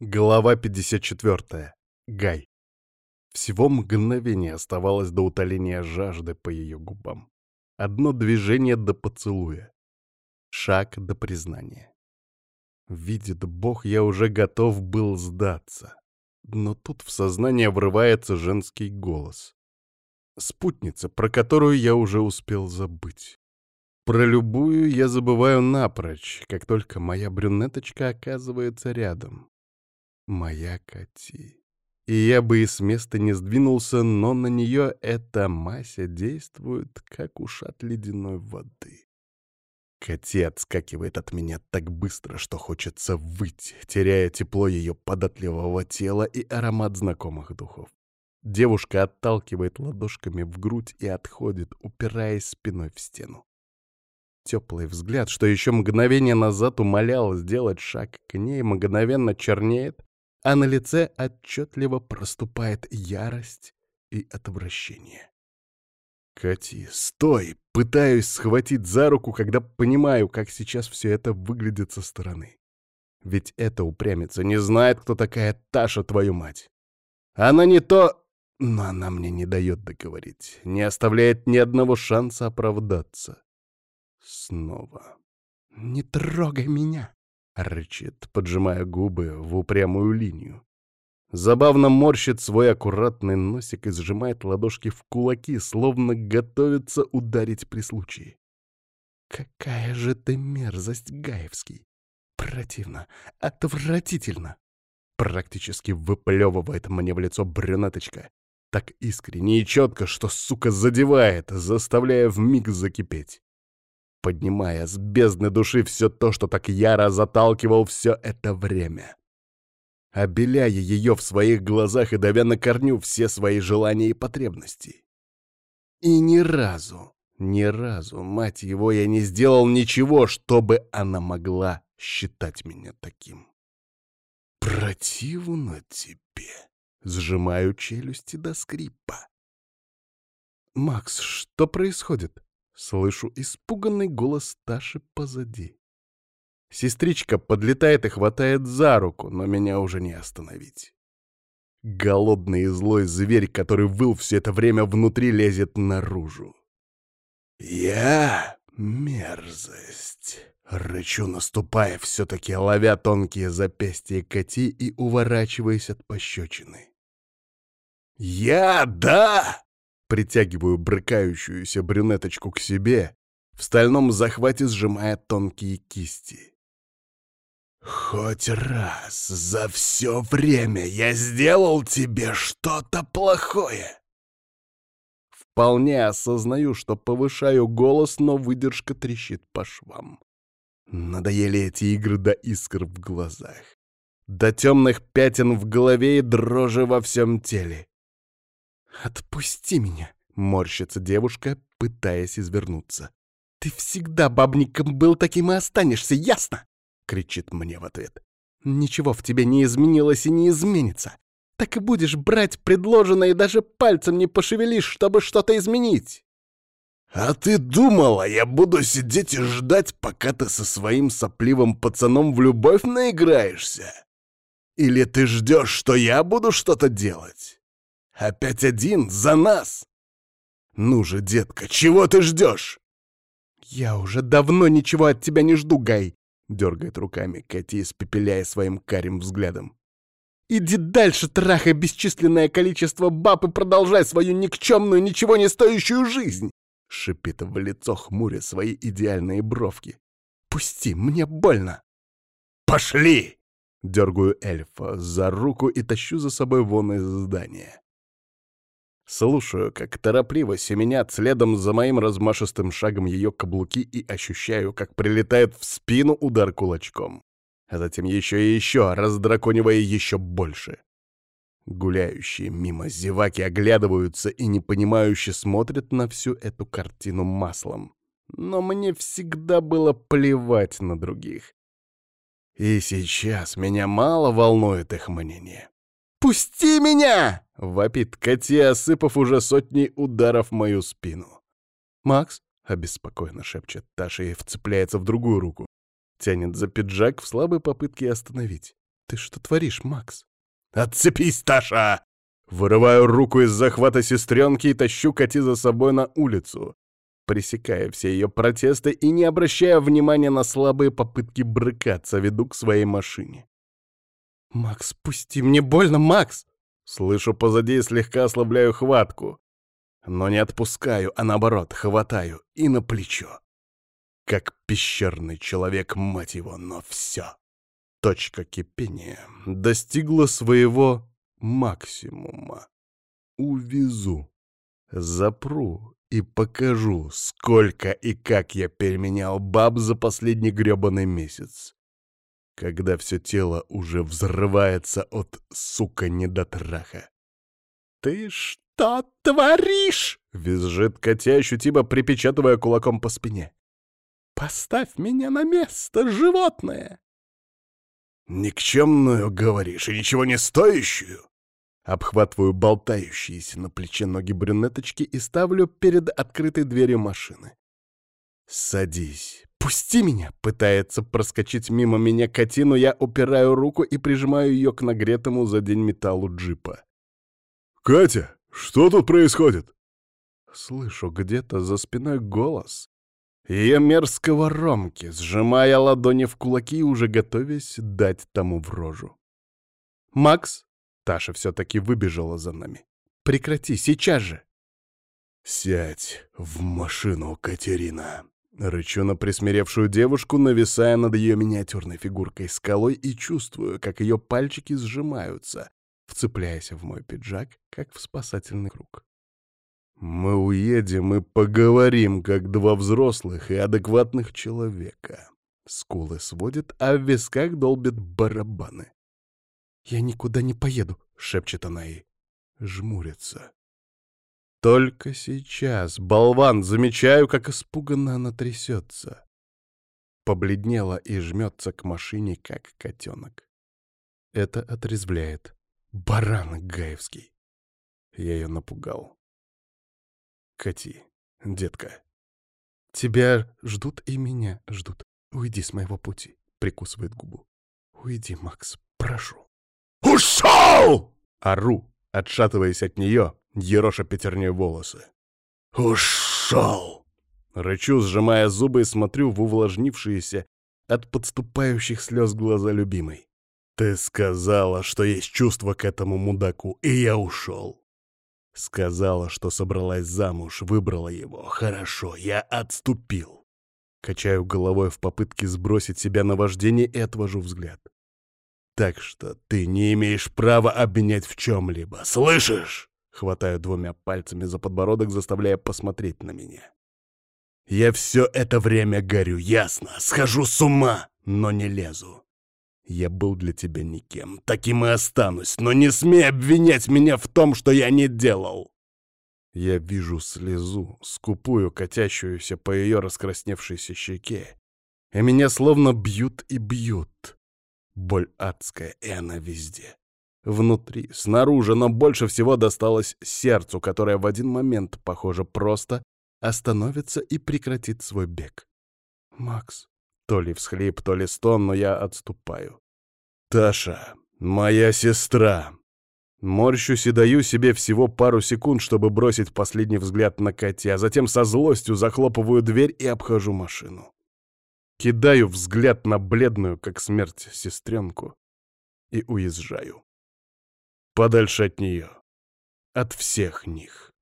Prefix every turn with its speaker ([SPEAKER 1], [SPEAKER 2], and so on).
[SPEAKER 1] Глава 54. Гай. Всего мгновение оставалось до утоления жажды по ее губам. Одно движение до поцелуя. Шаг до признания. Видит Бог, я уже готов был сдаться. Но тут в сознание врывается женский голос. Спутница, про которую я уже успел забыть. Про любую я забываю напрочь, как только моя брюнеточка оказывается рядом. Моя Кати. И я бы и с места не сдвинулся, но на нее эта Мася действует, как ушат ледяной воды. Кати отскакивает от меня так быстро, что хочется выйти, теряя тепло ее податливого тела и аромат знакомых духов. Девушка отталкивает ладошками в грудь и отходит, упираясь спиной в стену. Теплый взгляд, что еще мгновение назад умолял сделать шаг к ней, мгновенно чернеет, а на лице отчетливо проступает ярость и отвращение. «Кати, стой!» Пытаюсь схватить за руку, когда понимаю, как сейчас все это выглядит со стороны. Ведь эта упрямица не знает, кто такая Таша, твою мать. Она не то... Но она мне не дает договорить, не оставляет ни одного шанса оправдаться. Снова. «Не трогай меня!» — рычит, поджимая губы в упрямую линию. Забавно морщит свой аккуратный носик и сжимает ладошки в кулаки, словно готовится ударить при случае. «Какая же ты мерзость, Гаевский! Противно, отвратительно!» Практически выплевывает мне в лицо брюнеточка. Так искренне и четко, что, сука, задевает, заставляя вмиг закипеть поднимая с бездны души все то, что так яро заталкивал все это время. Обеляя ее в своих глазах и давя на корню все свои желания и потребности. И ни разу, ни разу, мать его, я не сделал ничего, чтобы она могла считать меня таким. «Противно тебе!» — сжимаю челюсти до скрипа. «Макс, что происходит?» Слышу испуганный голос Таши позади. Сестричка подлетает и хватает за руку, но меня уже не остановить. Голодный и злой зверь, который выл все это время внутри, лезет наружу. «Я — мерзость!» — рычу, наступая, все-таки ловя тонкие запястья коти и уворачиваясь от пощечины. «Я — да!» Притягиваю брыкающуюся брюнеточку к себе, в стальном захвате сжимая тонкие кисти. «Хоть раз за все время я сделал тебе что-то плохое!» Вполне осознаю, что повышаю голос, но выдержка трещит по швам. Надоели эти игры до искр в глазах, до темных пятен в голове и дрожи во всем теле. «Отпусти меня!» — морщится девушка, пытаясь извернуться. «Ты всегда бабником был таким и останешься, ясно?» — кричит мне в ответ. «Ничего в тебе не изменилось и не изменится. Так и будешь брать предложенное и даже пальцем не пошевелишь, чтобы что-то изменить». «А ты думала, я буду сидеть и ждать, пока ты со своим сопливым пацаном в любовь наиграешься? Или ты ждешь, что я буду что-то делать?» Опять один за нас? Ну же, детка, чего ты ждешь? Я уже давно ничего от тебя не жду, Гай, дергает руками Кати, испепеляя своим карим взглядом. Иди дальше, трахай бесчисленное количество баб и продолжай свою никчемную, ничего не стоящую жизнь!» Шипит в лицо хмуря свои идеальные бровки. «Пусти, мне больно!» «Пошли!» Дергаю эльфа за руку и тащу за собой вон из здания. Слушаю, как торопливо семенят следом за моим размашистым шагом ее каблуки и ощущаю, как прилетает в спину удар кулачком. А затем еще и еще, раздраконивая еще больше. Гуляющие мимо зеваки оглядываются и непонимающе смотрят на всю эту картину маслом. Но мне всегда было плевать на других. И сейчас меня мало волнует их мнение. «Пусти меня!» — вопит Кати, осыпав уже сотни ударов мою спину. «Макс?» — обеспокоенно шепчет Таша и вцепляется в другую руку. Тянет за пиджак в слабой попытке остановить. Ты что творишь, Макс? Отцепись, Таша! Вырываю руку из захвата сестренки и тащу Кати за собой на улицу, пресекая все ее протесты и не обращая внимания на слабые попытки брыкаться, веду к своей машине. «Макс, пусти, мне больно, Макс!» Слышу позади и слегка ослабляю хватку. Но не отпускаю, а наоборот, хватаю и на плечо. Как пещерный человек, мать его, но все. Точка кипения достигла своего максимума. Увезу, запру и покажу, сколько и как я переменял баб за последний грёбаный месяц. Когда все тело уже взрывается от, сука, недотраха. «Ты что творишь?» — визжит Катя, ощутимо припечатывая кулаком по спине. «Поставь меня на место, животное!» «Никчемную, говоришь, и ничего не стоящую?» Обхватываю болтающиеся на плече ноги брюнеточки и ставлю перед открытой дверью машины. «Садись, пусти меня!» — пытается проскочить мимо меня котину, я упираю руку и прижимаю ее к нагретому за день металлу джипа. «Катя, что тут происходит?» Слышу где-то за спиной голос, ее мерзкого Ромки, сжимая ладони в кулаки, уже готовясь дать тому в рожу. «Макс!» — Таша все-таки выбежала за нами. «Прекрати, сейчас же!» «Сядь в машину, Катерина!» Рычу на присмиревшую девушку, нависая над ее миниатюрной фигуркой скалой и чувствую, как ее пальчики сжимаются, вцепляясь в мой пиджак, как в спасательный круг. Мы уедем и поговорим, как два взрослых и адекватных человека. Скулы сводит, а в висках долбят барабаны. «Я никуда не поеду», — шепчет она и жмурится. Только сейчас, болван, замечаю, как испуганно она трясется. Побледнела и жмется к машине, как котенок. Это отрезвляет. Баран гаевский. Я ее напугал. Кати, детка. Тебя ждут и меня ждут. Уйди с моего пути, прикусывает губу. Уйди, Макс, прошу. Ушел! Ору, отшатываясь от нее, ероша пятерней волосы. Ушел! Рычу, сжимая зубы и смотрю в увлажнившиеся от подступающих слез глаза любимой. Ты сказала, что есть чувство к этому мудаку, и я ушел. Сказала, что собралась замуж, выбрала его. Хорошо, я отступил. Качаю головой в попытке сбросить себя на вождение и отвожу взгляд. Так что ты не имеешь права обвинять в чем-либо. Слышишь? Хватаю двумя пальцами за подбородок, заставляя посмотреть на меня. Я все это время горю, ясно? Схожу с ума, но не лезу. Я был для тебя никем, таким и останусь, но не смей обвинять меня в том, что я не делал!» Я вижу слезу, скупую, катящуюся по ее раскрасневшейся щеке, и меня словно бьют и бьют. Боль адская, и она везде. Внутри, снаружи, но больше всего досталось сердцу, которое в один момент, похоже, просто остановится и прекратит свой бег. «Макс, то ли всхлип, то ли стон, но я отступаю. «Таша, моя сестра!» Морщусь и даю себе всего пару секунд, чтобы бросить последний взгляд на Кати, а затем со злостью захлопываю дверь и обхожу машину. Кидаю взгляд на бледную, как смерть, сестренку и уезжаю. Подальше от нее. От всех них.